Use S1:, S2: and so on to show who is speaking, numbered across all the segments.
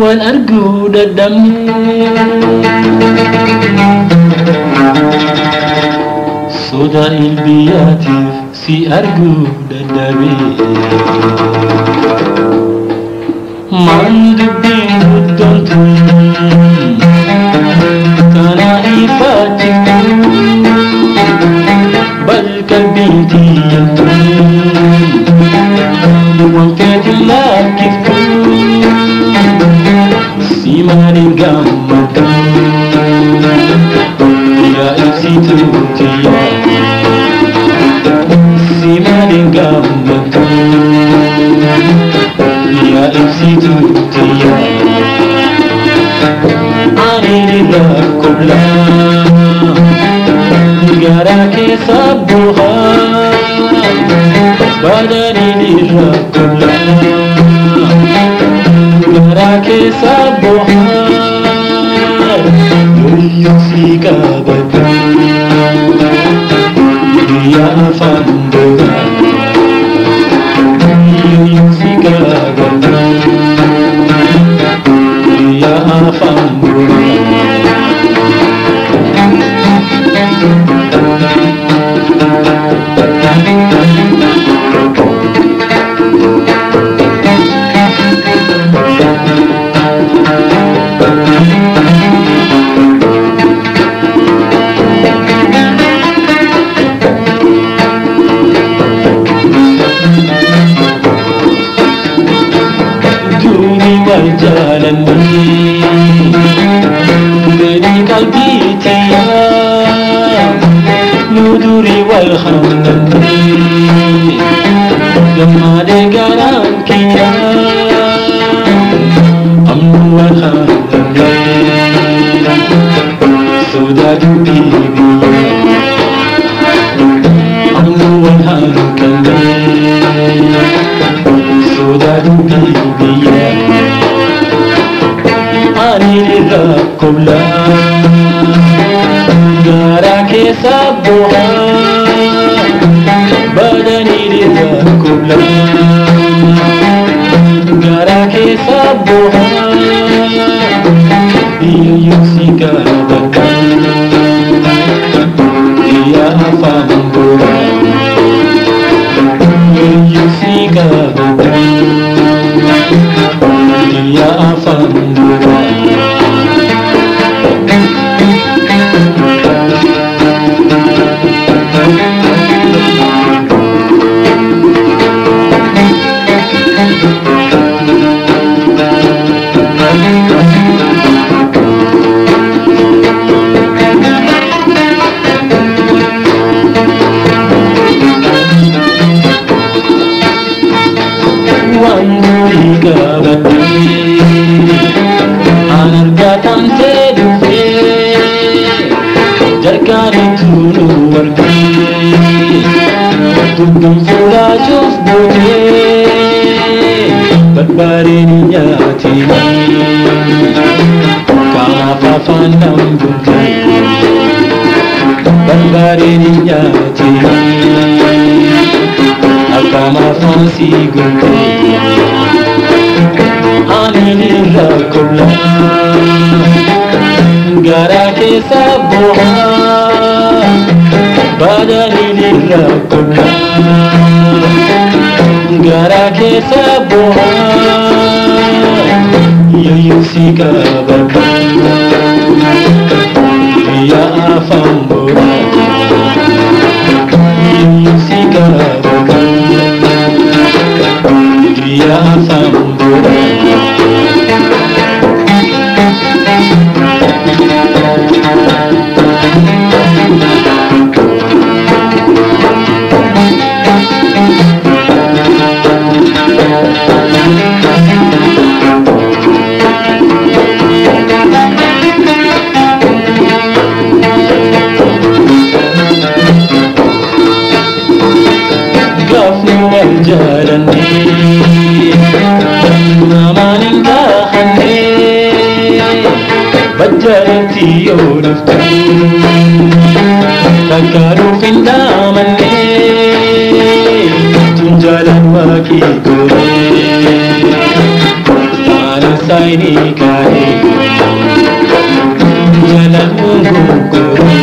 S1: Tuan Argo dadamu Soda ilbiati si Argo dadami Mandu bin hudon tuan جنبك يا إبسي تبوتي سيمان جنبك يا إبسي تبوتي عيني ذا كلها جراكي صبوها بدني للرب كلها جراكي صبوها ¡Gracias! ربي والحمد لما لقران كيكا أمر والحمد سودا جبيبي أمر والحمد سودا جبيبي أني لرب قبلا غارك سبوها e ke saboha iyo yusigadakan Dubbiin sodaachuuf bootee barbaadeen nyaatee kaanaaf afaan nambuutee barbaadeen nyaatee akkaam afaan si gootee. الدنيا كلها قراك سبوها بدل كلها قراك سبوها يا يوسيك بابا يا أفهم ജാരണ്ടേ മാനിന്റെ വജ്ജരത്തിയോരൊക്കെ തക്കാരൂപ്പിൻ ദാമന്നേ ചുഞ്ചലം വാക്കി കുറേ മാനസൈനികാരേ ജലം കുറേ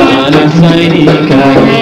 S1: മാനസൈനികാരേ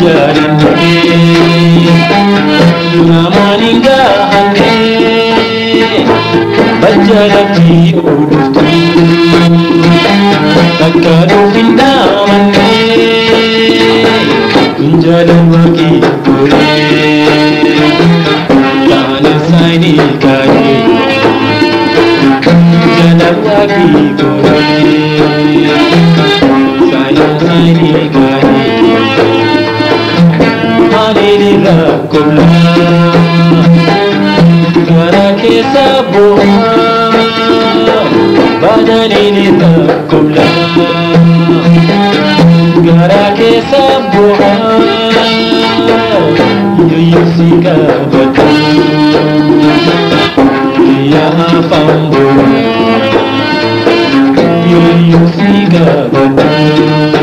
S1: jalan pergi Nama ninggahan ke Berjalan di udut Takkan pindah mandi Jalan pergi Tanah saya nikah Jalan pergi Sayang saya nikah la cola para que sabor bananini la cola para que sabor yo yo siga batalla ya afambo yo yo siga batalla